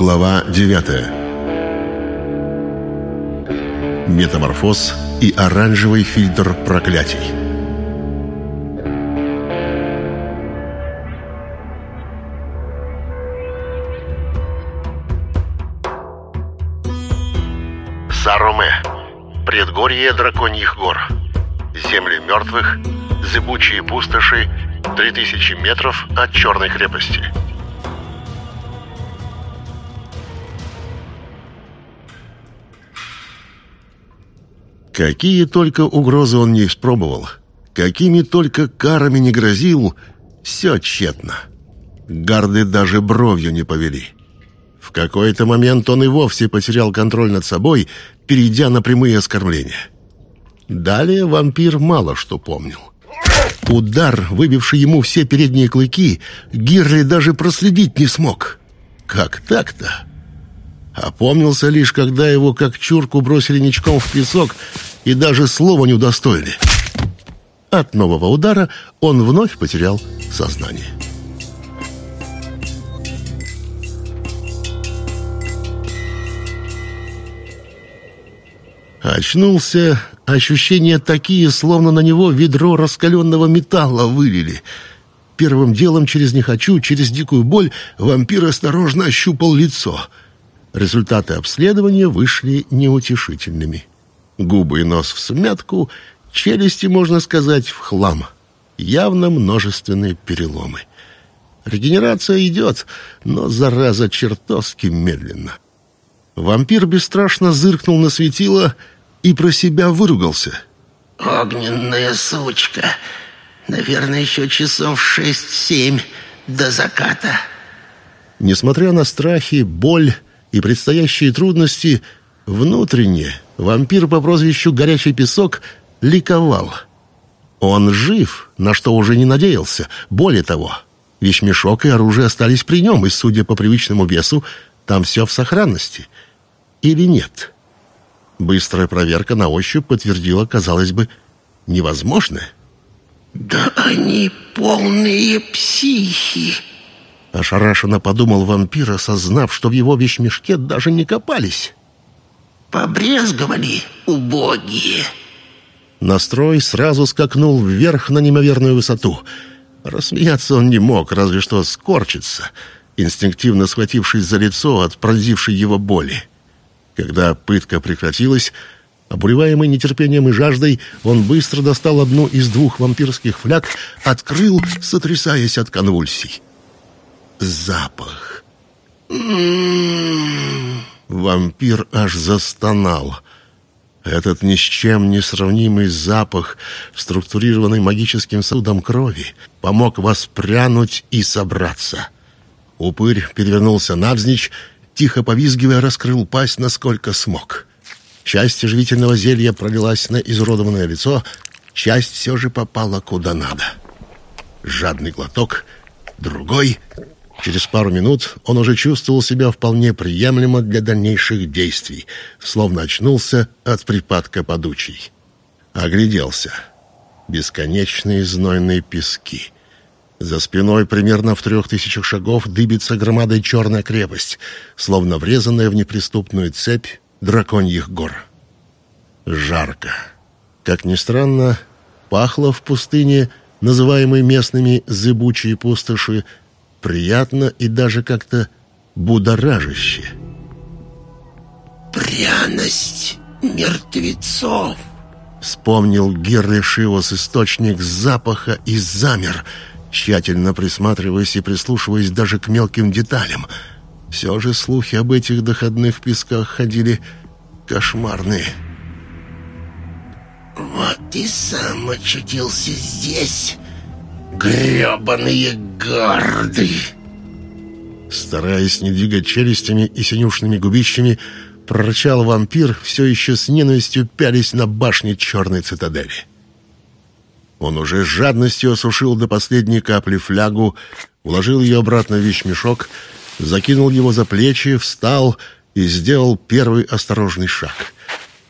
Глава 9 Метаморфоз и оранжевый фильтр проклятий Сароме. Предгорье драконьих гор. Земли мертвых. Зыбучие пустоши. 3000 метров от Черной крепости. Какие только угрозы он не испробовал, какими только карами не грозил, все тщетно. Гарды даже бровью не повели. В какой-то момент он и вовсе потерял контроль над собой, перейдя на прямые оскорбления. Далее вампир мало что помнил. Удар, выбивший ему все передние клыки, Гирли даже проследить не смог. Как так-то? Опомнился лишь, когда его как чурку бросили ничком в песок и даже слова не удостоили. От нового удара он вновь потерял сознание. Очнулся, ощущения такие, словно на него ведро раскаленного металла вылили. Первым делом через «не хочу», через дикую боль вампир осторожно ощупал лицо. Результаты обследования вышли неутешительными. Губы и нос в смятку, челюсти, можно сказать, в хлам. Явно множественные переломы. Регенерация идет, но, зараза, чертовски медленно. Вампир бесстрашно зыркнул на светило и про себя выругался. «Огненная сучка! Наверное, еще часов шесть-семь до заката». Несмотря на страхи, боль и предстоящие трудности, внутренне вампир по прозвищу «Горячий песок» ликовал. Он жив, на что уже не надеялся. Более того, вещмешок и оружие остались при нем, и, судя по привычному весу, там все в сохранности. Или нет? Быстрая проверка на ощупь подтвердила, казалось бы, невозможное. «Да они полные психи!» Ошарашенно подумал вампир, осознав, что в его вещмешке даже не копались. «Побрезговали, убогие!» Настрой сразу скакнул вверх на неимоверную высоту. Рассмеяться он не мог, разве что скорчиться, инстинктивно схватившись за лицо от пронзившей его боли. Когда пытка прекратилась, обуреваемый нетерпением и жаждой, он быстро достал одну из двух вампирских фляг, открыл, сотрясаясь от конвульсий. Запах. Вампир аж застонал. Этот ни с чем не сравнимый запах, структурированный магическим судом крови, помог воспрянуть и собраться. Упырь перевернулся навзничь, тихо повизгивая, раскрыл пасть, насколько смог. Часть живительного зелья пролилась на изуродованное лицо, часть все же попала куда надо. Жадный глоток, другой — Через пару минут он уже чувствовал себя вполне приемлемо для дальнейших действий, словно очнулся от припадка подучий. Огляделся. Бесконечные знойные пески. За спиной примерно в трех тысячах шагов дыбится громадой черная крепость, словно врезанная в неприступную цепь драконьих гор. Жарко. Как ни странно, пахло в пустыне, называемой местными «зыбучие пустоши», приятно и даже как-то будоражаще. «Пряность мертвецов!» Вспомнил Герли источник запаха и замер, тщательно присматриваясь и прислушиваясь даже к мелким деталям. Все же слухи об этих доходных песках ходили кошмарные. «Вот и сам очутился здесь!» Гребаные гарды!» Стараясь не двигать челюстями и синюшными губищами, прорычал вампир, все еще с ненавистью пялись на башне черной цитадели. Он уже с жадностью осушил до последней капли флягу, уложил ее обратно в вещмешок, закинул его за плечи, встал и сделал первый осторожный шаг.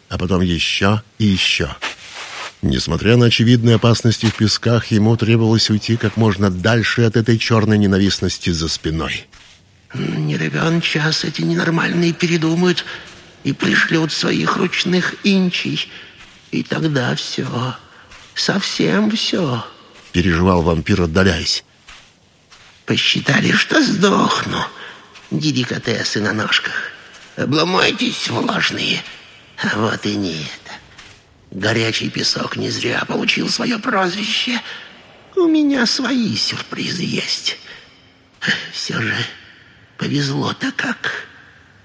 А потом еще и еще — Несмотря на очевидные опасности в песках, ему требовалось уйти как можно дальше от этой черной ненавистности за спиной. Не равен час эти ненормальные передумают и пришлют своих ручных инчей. И тогда все, совсем все. Переживал вампир, отдаляясь. Посчитали, что сдохну. Деликатесы на ножках. Обломайтесь, влажные. А вот и нет. Горячий песок не зря получил свое прозвище. У меня свои сюрпризы есть. Все же повезло-то как.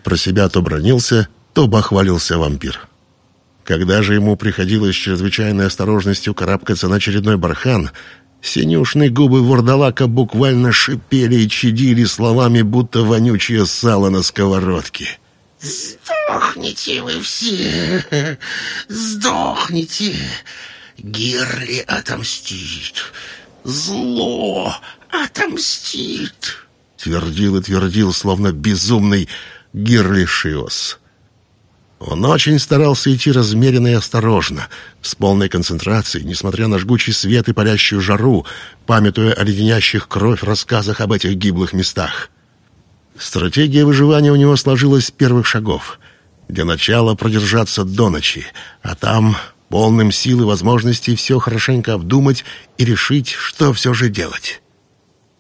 Про себя то бронился, то бахвалился вампир. Когда же ему приходилось с чрезвычайной осторожностью карабкаться на очередной бархан, синюшные губы вурдалака буквально шипели и чадили словами, будто вонючее сало на сковородке. «Сдохните вы все! Сдохните! Гирли отомстит! Зло отомстит!» Твердил и твердил, словно безумный Шиос. Он очень старался идти размеренно и осторожно, с полной концентрацией, несмотря на жгучий свет и палящую жару, памятуя о леденящих кровь рассказах об этих гиблых местах. Стратегия выживания у него сложилась с первых шагов. Для начала продержаться до ночи, а там, полным сил и возможностей, все хорошенько обдумать и решить, что все же делать.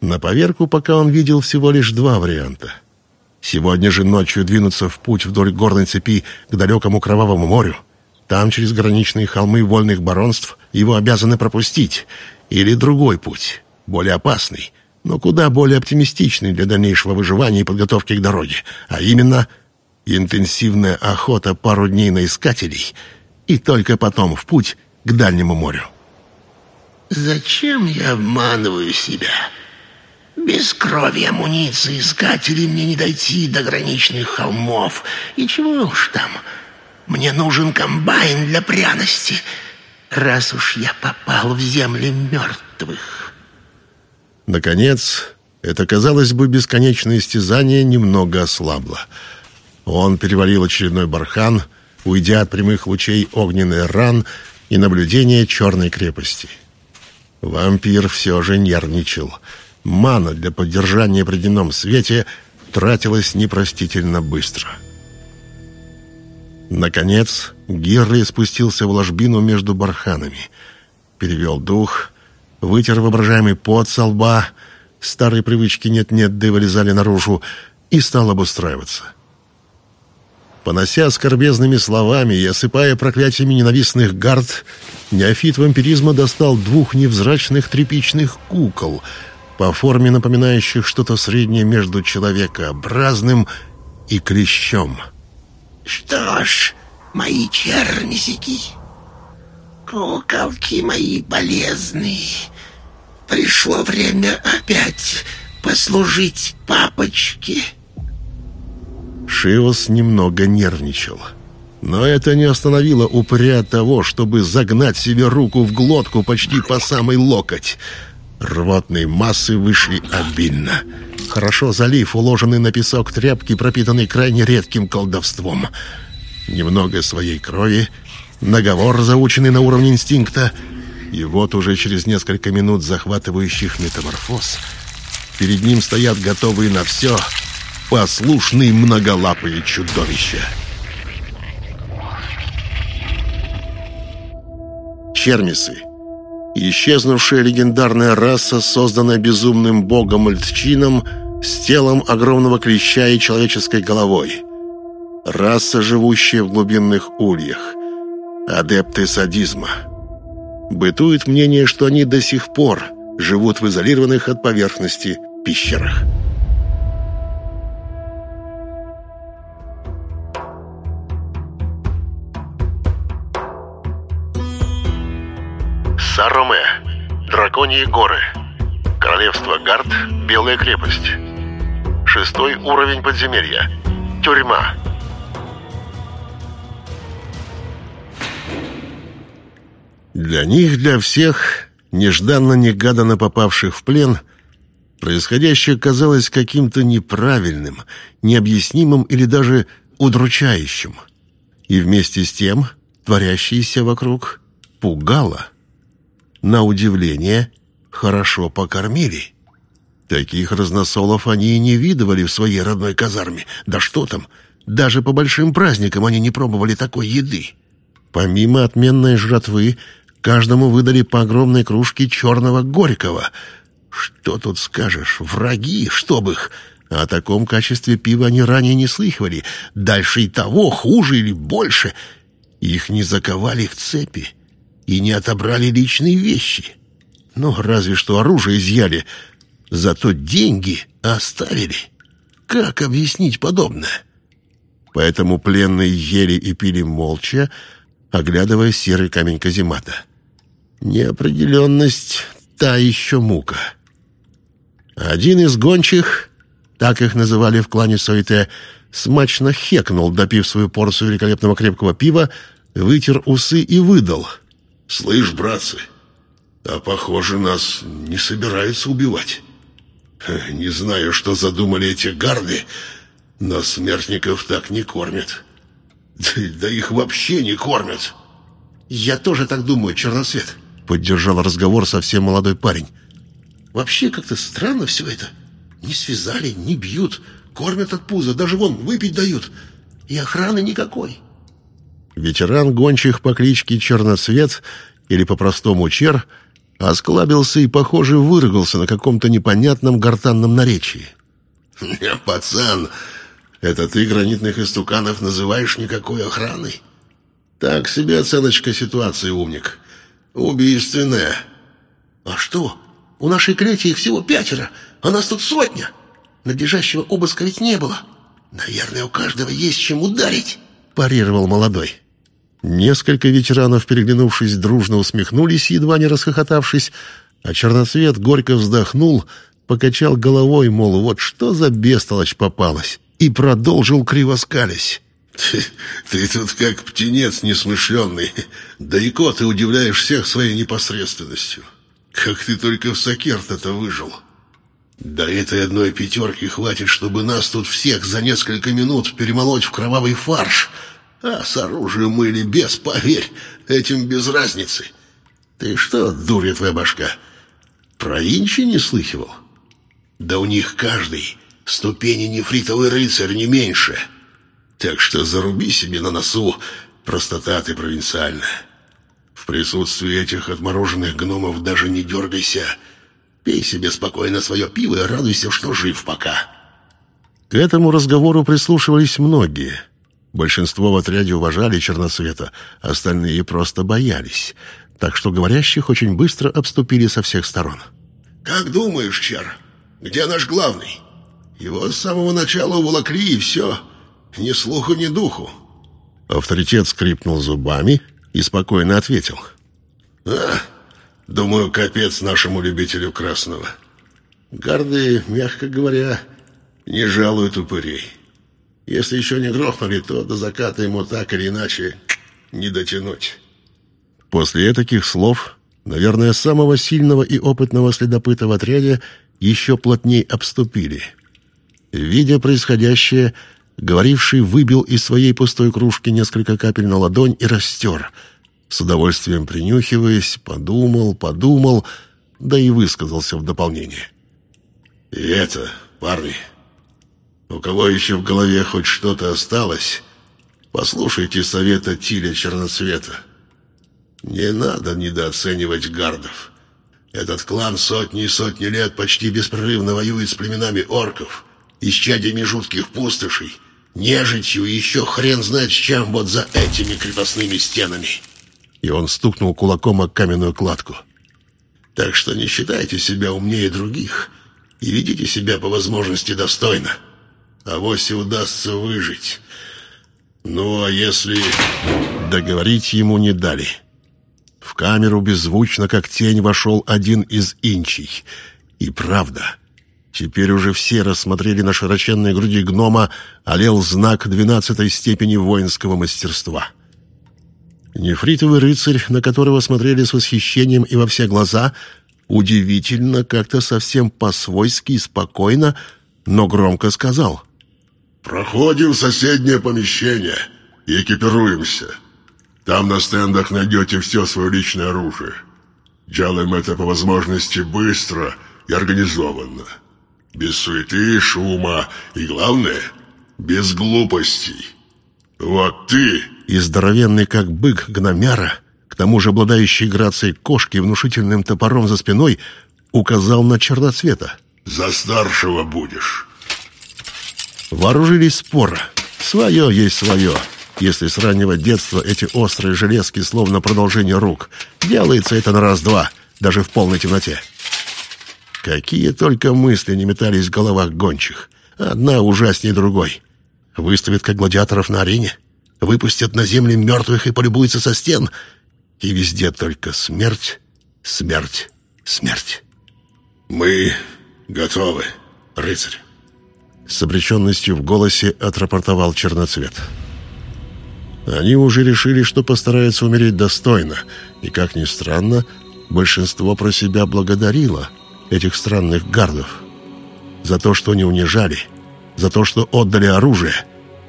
На поверку пока он видел всего лишь два варианта — Сегодня же ночью двинуться в путь вдоль горной цепи к далекому Кровавому морю. Там, через граничные холмы вольных баронств, его обязаны пропустить. Или другой путь, более опасный, но куда более оптимистичный для дальнейшего выживания и подготовки к дороге. А именно, интенсивная охота пару дней на искателей и только потом в путь к дальнему морю. «Зачем я обманываю себя?» Без крови амуниции искателей мне не дойти до граничных холмов. И чего уж там, мне нужен комбайн для пряности, раз уж я попал в земли мертвых. Наконец, это, казалось бы, бесконечное истязание немного ослабло. Он перевалил очередной бархан, уйдя от прямых лучей огненной ран и наблюдения черной крепости. Вампир все же нервничал — Мана для поддержания при дневном свете тратилась непростительно быстро. Наконец, Гирли спустился в ложбину между барханами, перевел дух, вытер воображаемый пот со лба, старые привычки нет-нет да вылезали наружу, и стал обустраиваться. Понося скорбезными словами и осыпая проклятиями ненавистных гард, неофит вампиризма достал двух невзрачных тряпичных кукол — по форме напоминающих что-то среднее между человекообразным и клещом. «Что ж, мои чернисики, куколки мои полезные, пришло время опять послужить папочке». Шивос немного нервничал. Но это не остановило упыря того, чтобы загнать себе руку в глотку почти по самый локоть — Рвотные массы вышли обильно. Хорошо залив уложенный на песок тряпки, пропитанный крайне редким колдовством. Немного своей крови, наговор, заученный на уровне инстинкта, и вот уже через несколько минут захватывающих метаморфоз перед ним стоят готовые на все послушные многолапые чудовища. Чермисы Исчезнувшая легендарная раса, созданная безумным богом Альтчином с телом огромного клеща и человеческой головой. Раса, живущая в глубинных ульях. Адепты садизма. Бытует мнение, что они до сих пор живут в изолированных от поверхности пещерах. Сароме. Драконьи горы. Королевство Гард. Белая крепость. Шестой уровень подземелья. Тюрьма. Для них, для всех, нежданно-негаданно попавших в плен, происходящее казалось каким-то неправильным, необъяснимым или даже удручающим. И вместе с тем творящееся вокруг пугало – на удивление, хорошо покормили. Таких разносолов они и не видывали в своей родной казарме. Да что там, даже по большим праздникам они не пробовали такой еды. Помимо отменной жратвы, каждому выдали по огромной кружке черного горького. Что тут скажешь, враги, чтоб их... О таком качестве пива они ранее не слыхивали. Дальше и того, хуже или больше. Их не заковали в цепи и не отобрали личные вещи. Ну, разве что оружие изъяли, зато деньги оставили. Как объяснить подобное? Поэтому пленные ели и пили молча, оглядывая серый камень каземата. Неопределенность — та еще мука. Один из гончих, так их называли в клане Суэте, смачно хекнул, допив свою порцию великолепного крепкого пива, вытер усы и выдал. «Слышь, братцы, а похоже, нас не собираются убивать. Не знаю, что задумали эти гарды, но смертников так не кормят. Да, да их вообще не кормят». «Я тоже так думаю, Черносвет», — поддержал разговор совсем молодой парень. «Вообще как-то странно все это. Не связали, не бьют, кормят от пуза, даже вон выпить дают. И охраны никакой». Ветеран гончих по кличке Черноцвет, или по-простому Чер, осклабился и, похоже, выругался на каком-то непонятном гортанном наречии. «Не, пацан, это ты гранитных истуканов называешь никакой охраной?» «Так себе оценочка ситуации, умник. Убийственная». «А что? У нашей клети их всего пятеро, а нас тут сотня. Надлежащего обыска ведь не было. Наверное, у каждого есть чем ударить», — парировал молодой. Несколько ветеранов, переглянувшись, дружно усмехнулись, едва не расхохотавшись, а Черноцвет горько вздохнул, покачал головой, мол, вот что за бестолочь попалась, и продолжил криво скались. Ты, ты тут как птенец несмышленный. Да и кот, ты удивляешь всех своей непосредственностью. Как ты только в Сокерт-то выжил. Да этой одной пятерки хватит, чтобы нас тут всех за несколько минут перемолоть в кровавый фарш — а с оружием мы или без, поверь, этим без разницы. Ты что, дурья твоя башка, про инчи не слыхивал? Да у них каждый ступени нефритовый рыцарь не меньше. Так что заруби себе на носу, простота ты провинциальная. В присутствии этих отмороженных гномов даже не дергайся. Пей себе спокойно свое пиво и радуйся, что жив пока. К этому разговору прислушивались многие — Большинство в отряде уважали Черносвета, остальные просто боялись. Так что говорящих очень быстро обступили со всех сторон. «Как думаешь, Чер, где наш главный? Его с самого начала уволокли, и все. Ни слуху, ни духу». Авторитет скрипнул зубами и спокойно ответил. «А, думаю, капец нашему любителю красного. Гарды, мягко говоря, не жалуют упырей». Если еще не грохнули, то до заката ему так или иначе не дотянуть. После таких слов, наверное, самого сильного и опытного следопыта в отряде еще плотней обступили. Видя происходящее, говоривший выбил из своей пустой кружки несколько капель на ладонь и растер. С удовольствием принюхиваясь, подумал, подумал, да и высказался в дополнение. «И это, парни...» У кого еще в голове хоть что-то осталось, послушайте совета Тиля Черноцвета. Не надо недооценивать гардов. Этот клан сотни и сотни лет почти беспрерывно воюет с племенами орков, исчадиями жутких пустошей, нежитью и еще хрен знает с чем вот за этими крепостными стенами. И он стукнул кулаком о каменную кладку. Так что не считайте себя умнее других и ведите себя по возможности достойно. А вось и удастся выжить. Ну, а если... Договорить ему не дали. В камеру беззвучно, как тень, вошел один из инчей. И правда, теперь уже все рассмотрели на широченной груди гнома олел знак двенадцатой степени воинского мастерства. Нефритовый рыцарь, на которого смотрели с восхищением и во все глаза, удивительно, как-то совсем по-свойски и спокойно, но громко сказал — «Проходим в соседнее помещение и экипируемся. Там на стендах найдете все свое личное оружие. Делаем это по возможности быстро и организованно. Без суеты, шума и, главное, без глупостей. Вот ты...» И здоровенный, как бык, гномяра, к тому же обладающий грацией кошки и внушительным топором за спиной, указал на черноцвета. «За старшего будешь». Вооружились споро. Свое есть свое. Если с раннего детства эти острые железки словно продолжение рук. Делается это на раз-два, даже в полной темноте. Какие только мысли не метались в головах гончих. Одна ужаснее другой. Выставят как гладиаторов на арене, выпустят на земли мертвых и полюбуются со стен. И везде только смерть, смерть, смерть. «Мы готовы, рыцарь». С обреченностью в голосе отрапортовал черноцвет. Они уже решили, что постараются умереть достойно, и, как ни странно, большинство про себя благодарило этих странных гардов за то, что не унижали, за то, что отдали оружие,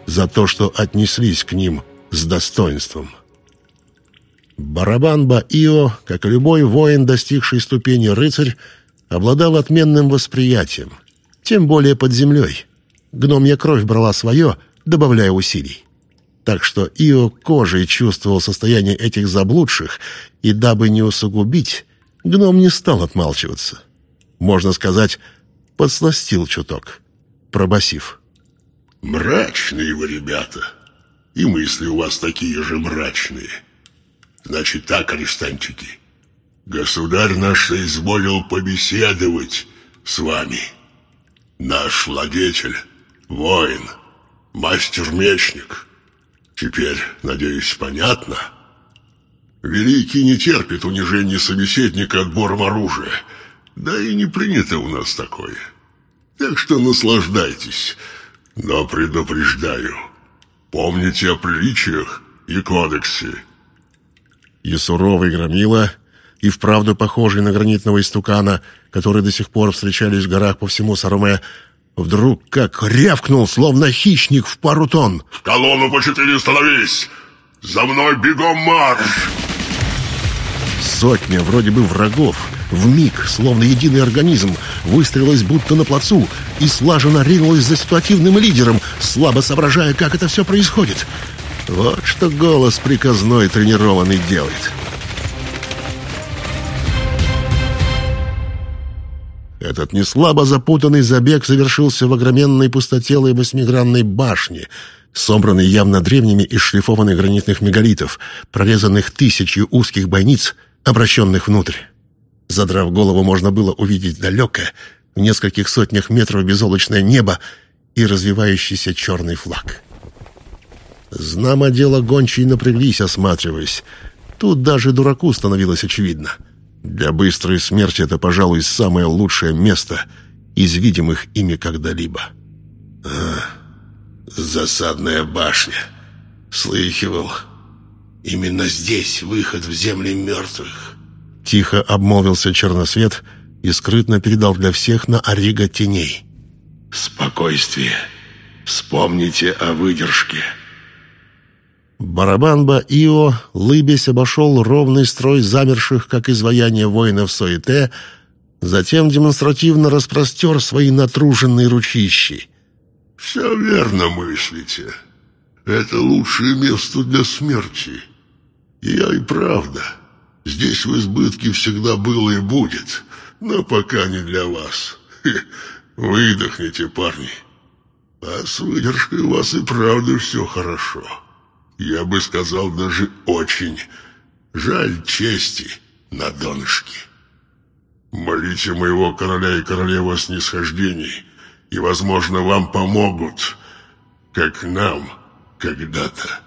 за то, что отнеслись к ним с достоинством. Барабан Баио, как и любой воин, достигший ступени рыцарь, обладал отменным восприятием, тем более под землей. Гномья кровь брала свое, добавляя усилий. Так что Ио кожей чувствовал состояние этих заблудших, и дабы не усугубить, гном не стал отмалчиваться. Можно сказать, подсластил чуток, пробасив. «Мрачные вы, ребята, и мысли у вас такие же мрачные. Значит так, арестантики, государь наш соизволил побеседовать с вами. Наш владетель, воин, мастер-мечник. Теперь, надеюсь, понятно?» Великий не терпит унижения собеседника отбором оружия. Да и не принято у нас такое. Так что наслаждайтесь. Но предупреждаю, помните о приличиях и кодексе. И суровый громила, и вправду похожий на гранитного истукана, которые до сих пор встречались в горах по всему Саруме, вдруг как рявкнул, словно хищник в пару тонн. «В колонну по четыре становись! За мной бегом марш!» Сотня вроде бы врагов, в миг, словно единый организм, выстрелилась будто на плацу и слаженно ринулась за ситуативным лидером, слабо соображая, как это все происходит. Вот что голос приказной тренированный делает. Этот неслабо запутанный забег завершился в огроменной пустотелой восьмигранной башне, собранной явно древними из шлифованных гранитных мегалитов, прорезанных тысячью узких бойниц, обращенных внутрь. Задрав голову, можно было увидеть далекое, в нескольких сотнях метров безолочное небо и развивающийся черный флаг. Знамо дело гончие напряглись, осматриваясь. Тут даже дураку становилось очевидно. Для быстрой смерти это, пожалуй, самое лучшее место из видимых ими когда-либо. Засадная башня. Слыхивал. Именно здесь выход в земли мертвых. Тихо обмолвился черносвет и скрытно передал для всех на Ориго теней. «Спокойствие. Вспомните о выдержке». Барабанба Ио, лыбясь, обошел ровный строй замерших, как изваяние воинов Суете, затем демонстративно распростер свои натруженные ручищи. «Все верно мыслите. Это лучшее место для смерти. Я и правда. Здесь в избытке всегда было и будет, но пока не для вас. Выдохните, парни. А с выдержкой у вас и правда все хорошо». Я бы сказал, даже очень. Жаль чести на донышке. Молите моего короля и королеву о снисхождении, и, возможно, вам помогут, как нам когда-то.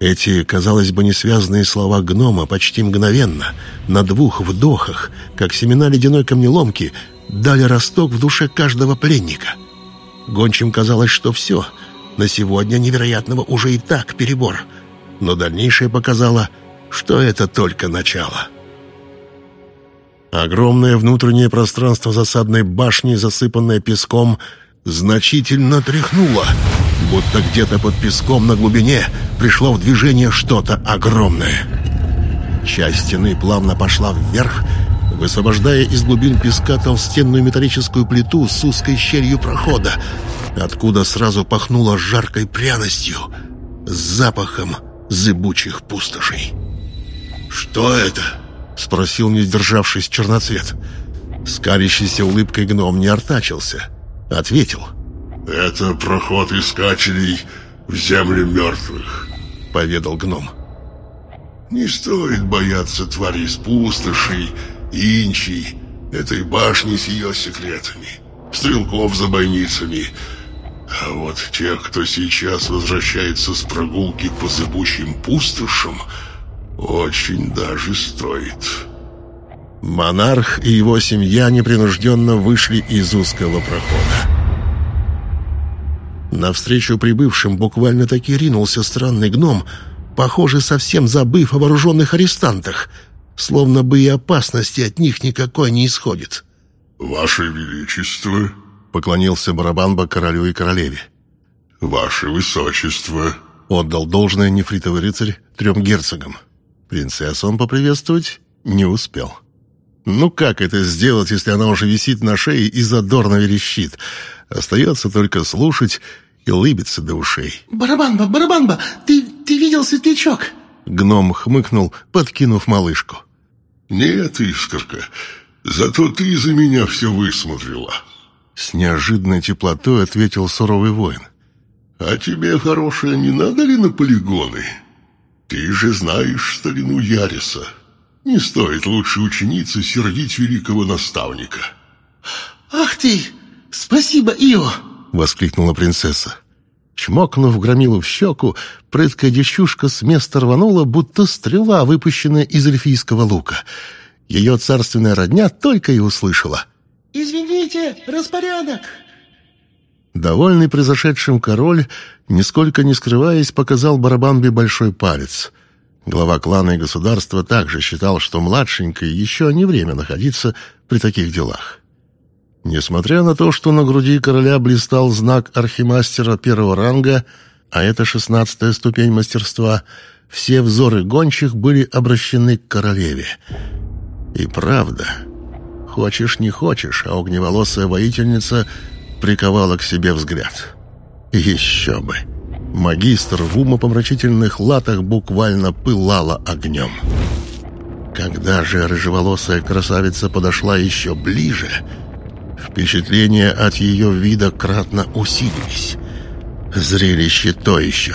Эти, казалось бы, несвязанные слова гнома почти мгновенно, на двух вдохах, как семена ледяной камнеломки, дали росток в душе каждого пленника. Гончим казалось, что все — на сегодня невероятного уже и так перебор. Но дальнейшее показало, что это только начало. Огромное внутреннее пространство засадной башни, засыпанное песком, значительно тряхнуло, будто где-то под песком на глубине пришло в движение что-то огромное. Часть стены плавно пошла вверх, высвобождая из глубин песка толстенную металлическую плиту с узкой щелью прохода, откуда сразу пахнуло жаркой пряностью, запахом зыбучих пустошей. «Что это?» — спросил, не сдержавшись, черноцвет. Скалящийся улыбкой гном не артачился. Ответил. «Это проход искателей в землю мертвых», — поведал гном. «Не стоит бояться тварей с пустошей, инчей, этой башни с ее секретами, стрелков за бойницами. А вот тех, кто сейчас возвращается с прогулки по зыбучим пустошам, очень даже стоит». Монарх и его семья непринужденно вышли из узкого прохода. Навстречу прибывшим буквально таки ринулся странный гном, похоже, совсем забыв о вооруженных арестантах, словно бы и опасности от них никакой не исходит. «Ваше Величество!» — поклонился Барабанба королю и королеве. «Ваше Высочество!» — отдал должное нефритовый рыцарь трем герцогам. Принцессу он поприветствовать не успел. Ну как это сделать, если она уже висит на шее и задорно верещит? Остается только слушать и улыбиться до ушей. «Барабанба, барабанба, ты, ты видел светлячок?» Гном хмыкнул, подкинув малышку. «Нет, Искорка, зато ты за меня все высмотрела». С неожиданной теплотой ответил суровый воин. «А тебе, хорошая, не надо ли на полигоны? Ты же знаешь старину Яриса». Не стоит лучше ученицы сердить великого наставника. «Ах ты! Спасибо, Ио!» — воскликнула принцесса. Чмокнув громилу в щеку, прыткая девчушка с места рванула, будто стрела, выпущенная из эльфийского лука. Ее царственная родня только и услышала. «Извините, распорядок!» Довольный произошедшим король, нисколько не скрываясь, показал Барабанбе большой палец — Глава клана и государства также считал, что младшенькой еще не время находиться при таких делах. Несмотря на то, что на груди короля блистал знак архимастера первого ранга, а это шестнадцатая ступень мастерства, все взоры гончих были обращены к королеве. И правда, хочешь не хочешь, а огневолосая воительница приковала к себе взгляд. Еще бы! Магистр в умопомрачительных латах буквально пылала огнем. Когда же рыжеволосая красавица подошла еще ближе, впечатления от ее вида кратно усилились. Зрелище то еще.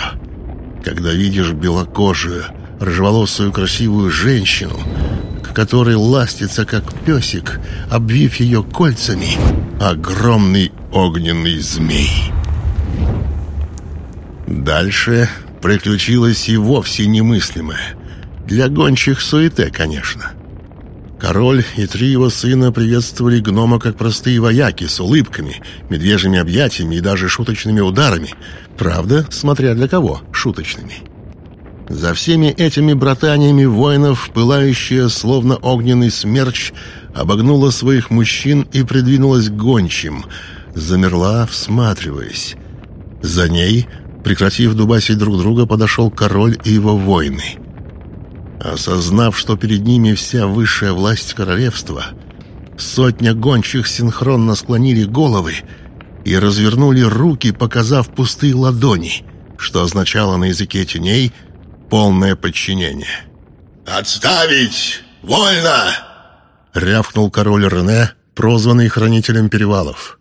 Когда видишь белокожую, рыжеволосую красивую женщину, к которой ластится, как песик, обвив ее кольцами, огромный огненный змей. Дальше приключилось и вовсе немыслимое. Для гончих суете, конечно. Король и три его сына приветствовали гнома как простые вояки с улыбками, медвежьими объятиями и даже шуточными ударами. Правда, смотря для кого, шуточными. За всеми этими братаниями воинов, пылающая, словно огненный смерч, обогнула своих мужчин и придвинулась к гончим, замерла, всматриваясь. За ней Прекратив дубасить друг друга, подошел король и его воины. Осознав, что перед ними вся высшая власть королевства, сотня гончих синхронно склонили головы и развернули руки, показав пустые ладони, что означало на языке теней полное подчинение. «Отставить! Вольно!» — рявкнул король Рене, прозванный хранителем перевалов.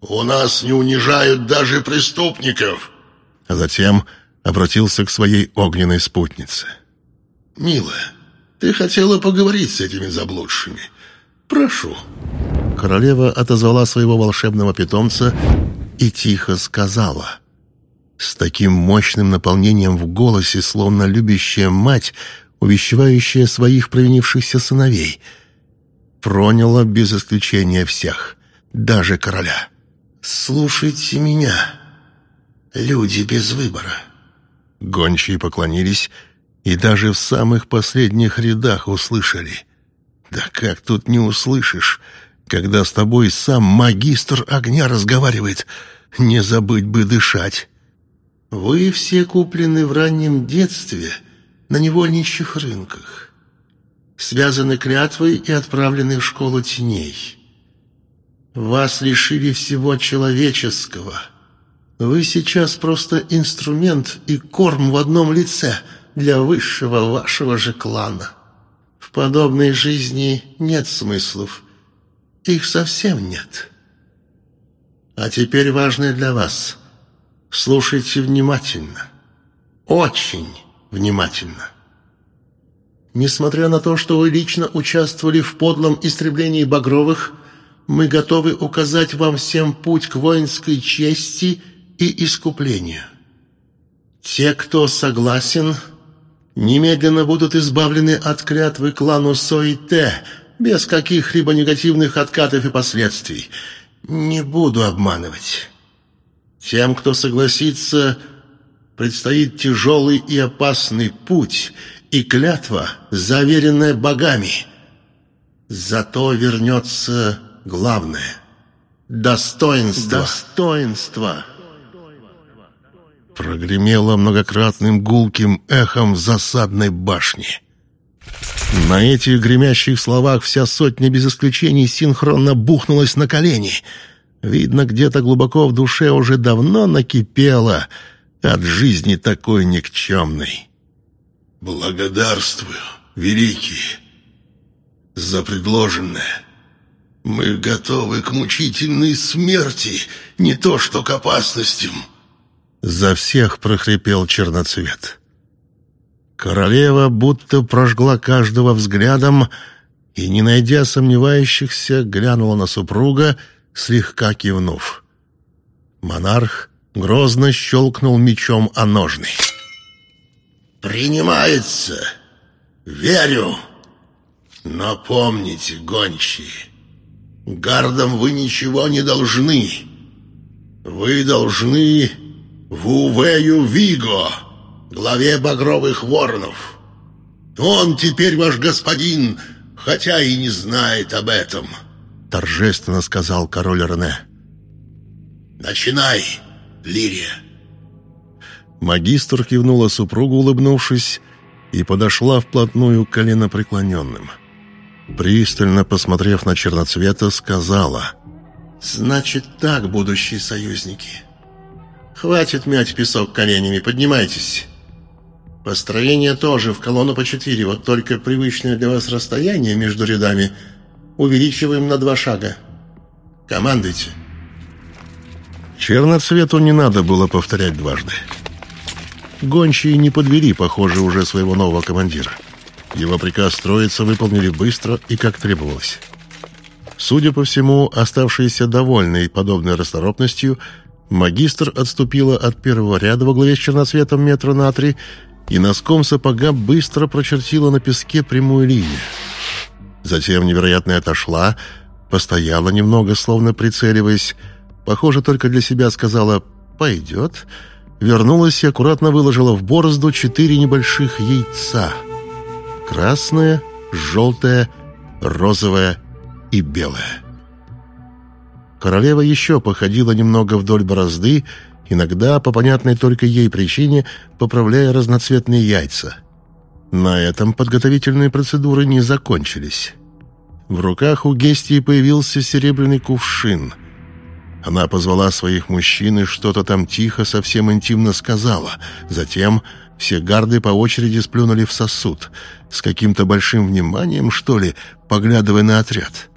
«У нас не унижают даже преступников!» а затем обратился к своей огненной спутнице. «Милая, ты хотела поговорить с этими заблудшими. Прошу». Королева отозвала своего волшебного питомца и тихо сказала. С таким мощным наполнением в голосе, словно любящая мать, увещевающая своих провинившихся сыновей. Проняла без исключения всех, даже короля. «Слушайте меня» люди без выбора». Гончие поклонились и даже в самых последних рядах услышали. «Да как тут не услышишь, когда с тобой сам магистр огня разговаривает? Не забыть бы дышать». «Вы все куплены в раннем детстве на невольничьих рынках. связаны клятвой и отправлены в школу теней. Вас лишили всего человеческого. Вы сейчас просто инструмент и корм в одном лице для высшего вашего же клана. В подобной жизни нет смыслов. Их совсем нет. А теперь важное для вас. Слушайте внимательно. Очень внимательно. Несмотря на то, что вы лично участвовали в подлом истреблении Багровых, мы готовы указать вам всем путь к воинской чести и искуплению. Те, кто согласен, немедленно будут избавлены от клятвы клану Соите, без каких-либо негативных откатов и последствий. Не буду обманывать. Тем, кто согласится, предстоит тяжелый и опасный путь — и клятва, заверенная богами. Зато вернется главное — достоинство. Достоинство. Прогремело многократным гулким эхом засадной башне. На этих гремящих словах вся сотня без исключений синхронно бухнулась на колени. Видно, где-то глубоко в душе уже давно накипело от жизни такой никчемной. Благодарствую, великий, за предложенное. Мы готовы к мучительной смерти, не то что к опасностям. За всех прохрипел черноцвет. Королева будто прожгла каждого взглядом и, не найдя сомневающихся, глянула на супруга, слегка кивнув. Монарх грозно щелкнул мечом о ножный. «Принимается. Верю. Но помните, гончие, гардам вы ничего не должны. Вы должны Вувею Виго, главе Багровых Воронов. Он теперь ваш господин, хотя и не знает об этом», — торжественно сказал король Рене. «Начинай, Лирия». Магистр кивнула супругу, улыбнувшись, и подошла вплотную к коленопреклоненным. Пристально посмотрев на черноцвета, сказала «Значит так, будущие союзники. Хватит мять песок коленями, поднимайтесь. Построение тоже в колонну по четыре, вот только привычное для вас расстояние между рядами увеличиваем на два шага. Командуйте». Черноцвету не надо было повторять дважды. Гончие не подвели, похоже, уже своего нового командира. Его приказ строиться выполнили быстро и как требовалось. Судя по всему, оставшиеся довольной подобной расторопностью, магистр отступила от первого ряда во главе с черноцветом метра на три и носком сапога быстро прочертила на песке прямую линию. Затем невероятно отошла, постояла немного, словно прицеливаясь, похоже, только для себя сказала «пойдет», вернулась и аккуратно выложила в борозду четыре небольших яйца. Красное, желтое, розовое и белое. Королева еще походила немного вдоль борозды, иногда, по понятной только ей причине, поправляя разноцветные яйца. На этом подготовительные процедуры не закончились. В руках у Гестии появился серебряный кувшин — она позвала своих мужчин и что-то там тихо, совсем интимно сказала. Затем все гарды по очереди сплюнули в сосуд. С каким-то большим вниманием, что ли, поглядывая на отряд.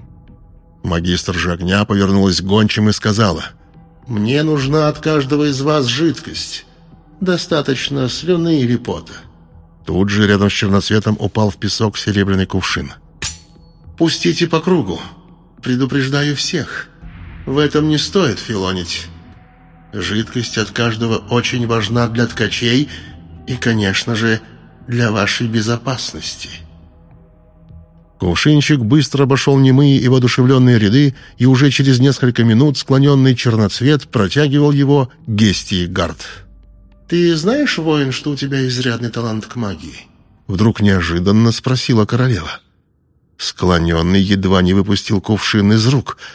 Магистр же огня повернулась к гончим и сказала. «Мне нужна от каждого из вас жидкость. Достаточно слюны или пота». Тут же рядом с черноцветом упал в песок серебряный кувшин. «Пустите по кругу. Предупреждаю всех». В этом не стоит филонить. Жидкость от каждого очень важна для ткачей и, конечно же, для вашей безопасности. Кувшинчик быстро обошел немые и воодушевленные ряды, и уже через несколько минут склоненный черноцвет протягивал его Гестии Гард. «Ты знаешь, воин, что у тебя изрядный талант к магии?» Вдруг неожиданно спросила королева. Склоненный едва не выпустил кувшин из рук —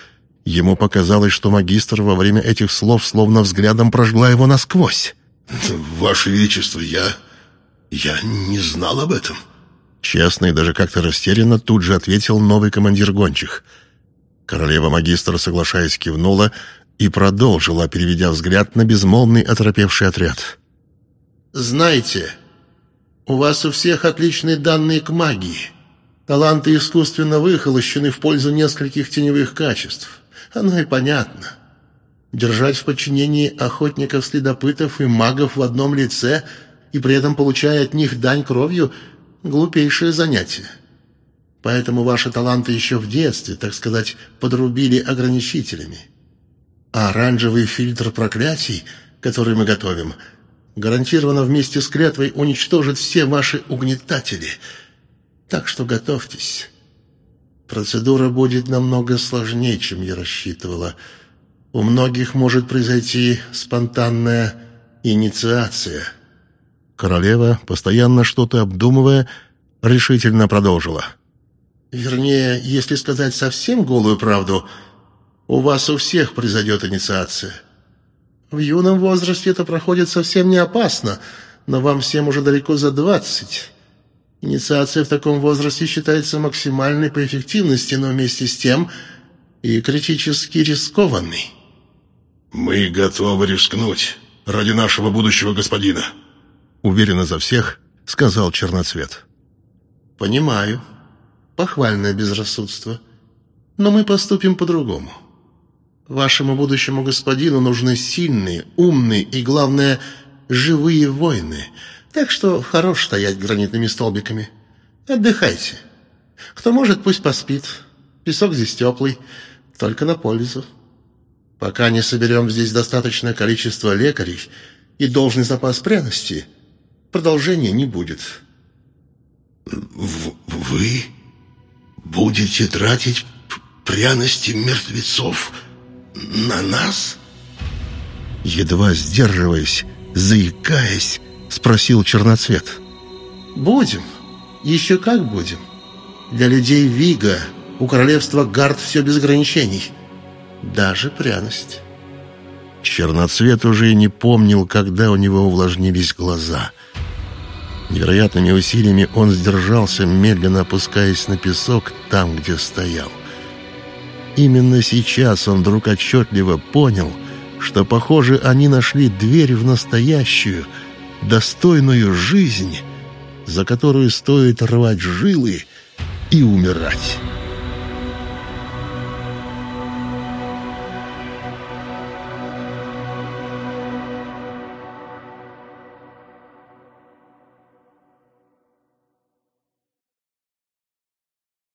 Ему показалось, что магистр во время этих слов словно взглядом прожгла его насквозь. «Ваше Величество, я... я не знал об этом. Честно и даже как-то растерянно тут же ответил новый командир гончих. Королева-магистр, соглашаясь, кивнула и продолжила, переведя взгляд на безмолвный оторопевший отряд. «Знаете, у вас у всех отличные данные к магии. Таланты искусственно выхолощены в пользу нескольких теневых качеств. Оно и понятно. Держать в подчинении охотников-следопытов и магов в одном лице и при этом получая от них дань кровью – глупейшее занятие. Поэтому ваши таланты еще в детстве, так сказать, подрубили ограничителями. А оранжевый фильтр проклятий, который мы готовим, гарантированно вместе с клятвой уничтожит все ваши угнетатели. Так что готовьтесь. Процедура будет намного сложнее, чем я рассчитывала. У многих может произойти спонтанная инициация. Королева, постоянно что-то обдумывая, решительно продолжила. Вернее, если сказать совсем голую правду, у вас у всех произойдет инициация. В юном возрасте это проходит совсем не опасно, но вам всем уже далеко за двадцать. Инициация в таком возрасте считается максимальной по эффективности, но вместе с тем и критически рискованной. «Мы готовы рискнуть ради нашего будущего господина», — уверенно за всех сказал Черноцвет. «Понимаю. Похвальное безрассудство. Но мы поступим по-другому. Вашему будущему господину нужны сильные, умные и, главное, живые воины — так что хорош стоять гранитными столбиками. Отдыхайте. Кто может, пусть поспит. Песок здесь теплый, только на пользу. Пока не соберем здесь достаточное количество лекарей и должный запас пряности, продолжения не будет. В «Вы будете тратить пряности мертвецов на нас?» Едва сдерживаясь, заикаясь, спросил Черноцвет. «Будем. Еще как будем. Для людей Вига у королевства Гард все без ограничений. Даже пряность». Черноцвет уже и не помнил, когда у него увлажнились глаза. Невероятными усилиями он сдержался, медленно опускаясь на песок там, где стоял. Именно сейчас он вдруг отчетливо понял, что, похоже, они нашли дверь в настоящую – достойную жизнь, за которую стоит рвать жилы и умирать».